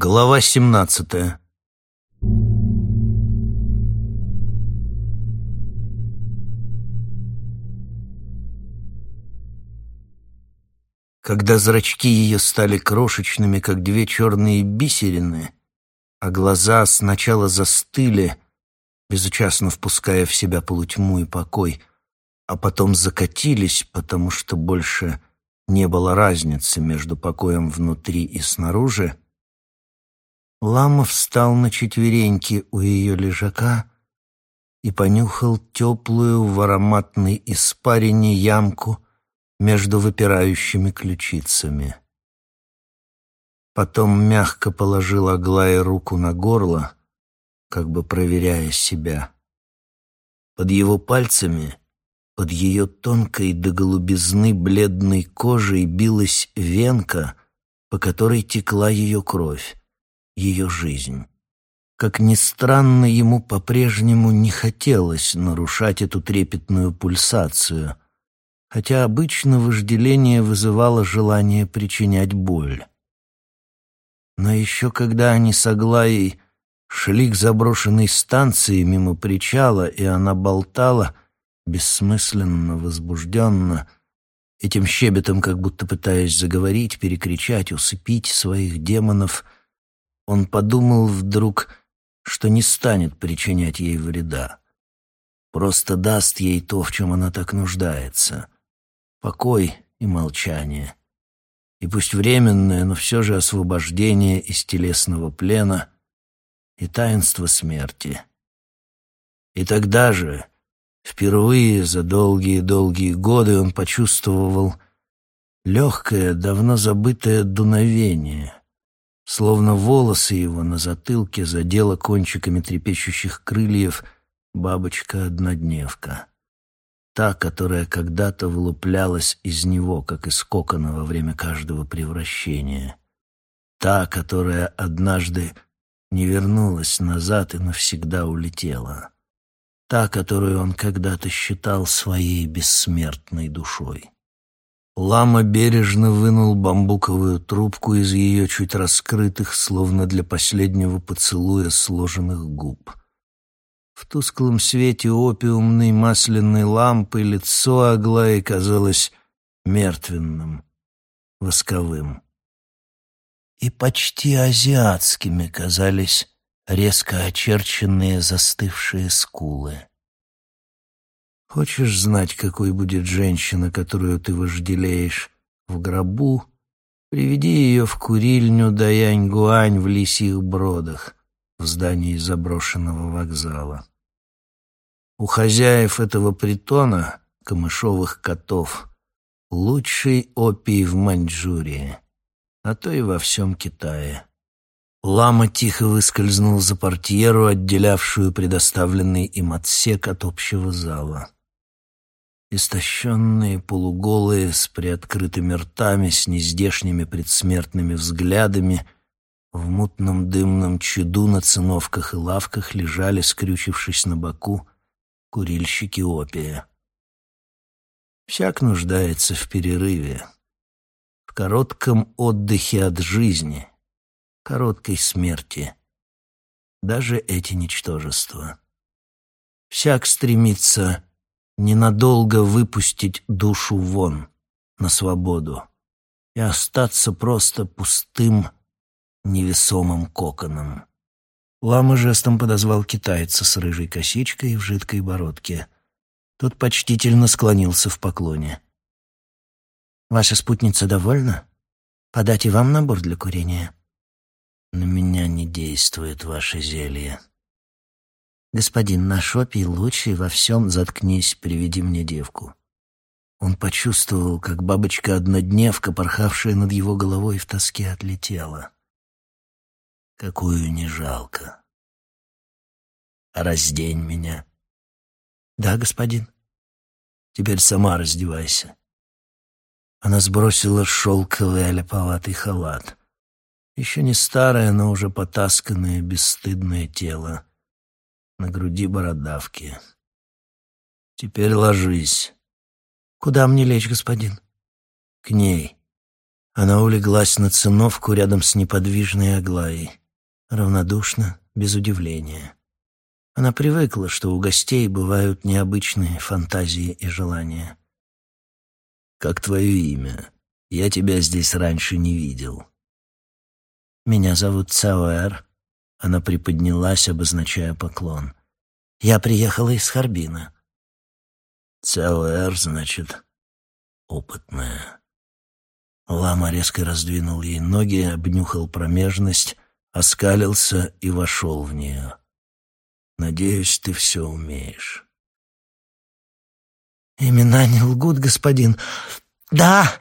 Глава семнадцатая. Когда зрачки ее стали крошечными, как две черные бисерины, а глаза сначала застыли, безучастно впуская в себя полутьму и покой, а потом закатились, потому что больше не было разницы между покоем внутри и снаружи, Лама встал на четвереньки у ее лежака и понюхал теплую в ароматной испарине ямку между выпирающими ключицами. Потом мягко положил Аглае руку на горло, как бы проверяя себя. Под его пальцами, под ее тонкой до голубизны бледной кожей билась венка, по которой текла ее кровь, ее жизнь. Как ни странно, ему по-прежнему не хотелось нарушать эту трепетную пульсацию, хотя обычно вожделение вызывало желание причинять боль. Но еще когда они с Аглаей шли к заброшенной станции мимо причала, и она болтала, бессмысленно, возбужденно, этим щебетом, как будто пытаясь заговорить, перекричать, усыпить своих демонов, он подумал вдруг, что не станет причинять ей вреда. Просто даст ей то, в чем она так нуждается — покой и молчание и пусть временное, но все же освобождение из телесного плена и таинство смерти. И тогда же, впервые за долгие-долгие годы, он почувствовал легкое, давно забытое дуновение, словно волосы его на затылке задела кончиками трепещущих крыльев бабочка-однодневка та, которая когда-то вылуплялась из него, как из кокона во время каждого превращения. Та, которая однажды не вернулась назад и навсегда улетела. Та, которую он когда-то считал своей бессмертной душой. Лама бережно вынул бамбуковую трубку из ее чуть раскрытых, словно для последнего поцелуя сложенных губ — в тусклом свете опиумной масляной лампы лицо Аглаи казалось мертвенным, восковым. И почти азиатскими казались резко очерченные застывшие скулы. Хочешь знать, какой будет женщина, которую ты вожделеешь, в гробу? Приведи ее в курильню Даянь-Гуань в лисьих бродах в здании заброшенного вокзала. У хозяев этого притона, камышовых котов, лучший опий в Маньчжурии, а то и во всем Китае. Лама тихо выскользнул за портьеру, отделявшую предоставленный им отсек от общего зала. Истощенные, полуголые, с приоткрытыми ртами, с нездешними предсмертными взглядами — в мутном дымном чаду на циновках и лавках лежали, скрючившись на боку, курильщики опия. Всяк нуждается в перерыве, в коротком отдыхе от жизни, короткой смерти. Даже эти ничтожества. Всяк стремится ненадолго выпустить душу вон, на свободу, и остаться просто пустым, невесомым коконом. Лама жестом подозвал китайца с рыжей косичкой в жидкой бородке. Тот почтительно склонился в поклоне. «Ваша спутница довольна? Подать и вам набор для курения?» «На меня не действует ваше зелье». «Господин, наш опий лучший во всем. Заткнись, приведи мне девку». Он почувствовал, как бабочка-однодневка, порхавшая над его головой в тоске, отлетела какую не жалко. Раздень меня. Да, господин. Теперь сама раздевайся. Она сбросила шелковый оляповатый халат. Еще не старое, но уже потасканное, бесстыдное тело. На груди бородавки. Теперь ложись. Куда мне лечь, господин? К ней. Она улеглась на циновку рядом с неподвижной Аглаей, равнодушно, без удивления. Она привыкла, что у гостей бывают необычные фантазии и желания. «Как твое имя? Я тебя здесь раньше не видел». «Меня зовут Цауэр», — она приподнялась, обозначая поклон. «Я приехала из Харбина». «Цауэр, значит, опытная». Лама резко раздвинул ей ноги, обнюхал промежность, оскалился и вошел в нее. «Надеюсь, ты все умеешь». «Имена не лгут, господин. Да!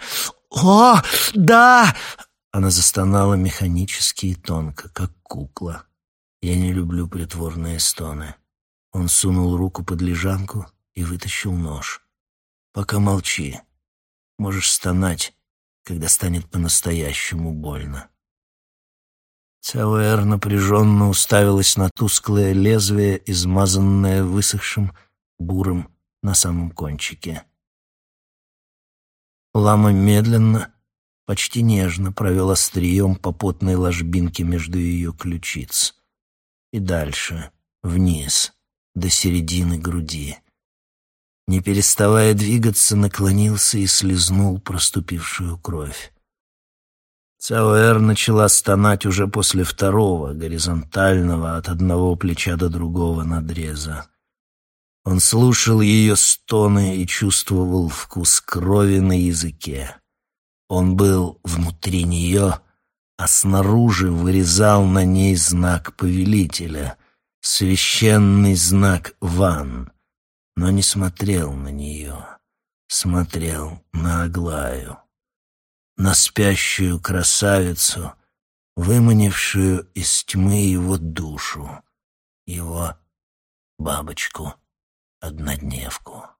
О, да!» Она застонала механически и тонко, как кукла. Я не люблю притворные стоны. Он сунул руку под лежанку и вытащил нож. «Пока молчи. Можешь стонать, когда станет по-настоящему больно». Цауэр напряженно уставилась на тусклое лезвие, измазанное высохшим бурым на самом кончике. Лама медленно, почти нежно провел острием по потной ложбинке между ее ключиц. И дальше, вниз, до середины груди. Не переставая двигаться, наклонился и слезнул проступившую кровь. Цауэр начала стонать уже после второго, горизонтального, от одного плеча до другого надреза. Он слушал ее стоны и чувствовал вкус крови на языке. Он был внутри нее, а снаружи вырезал на ней знак повелителя, священный знак Ван, но не смотрел на нее, смотрел на Аглаю, на спящую красавицу, выманившую из тьмы его душу, его бабочку однодневку.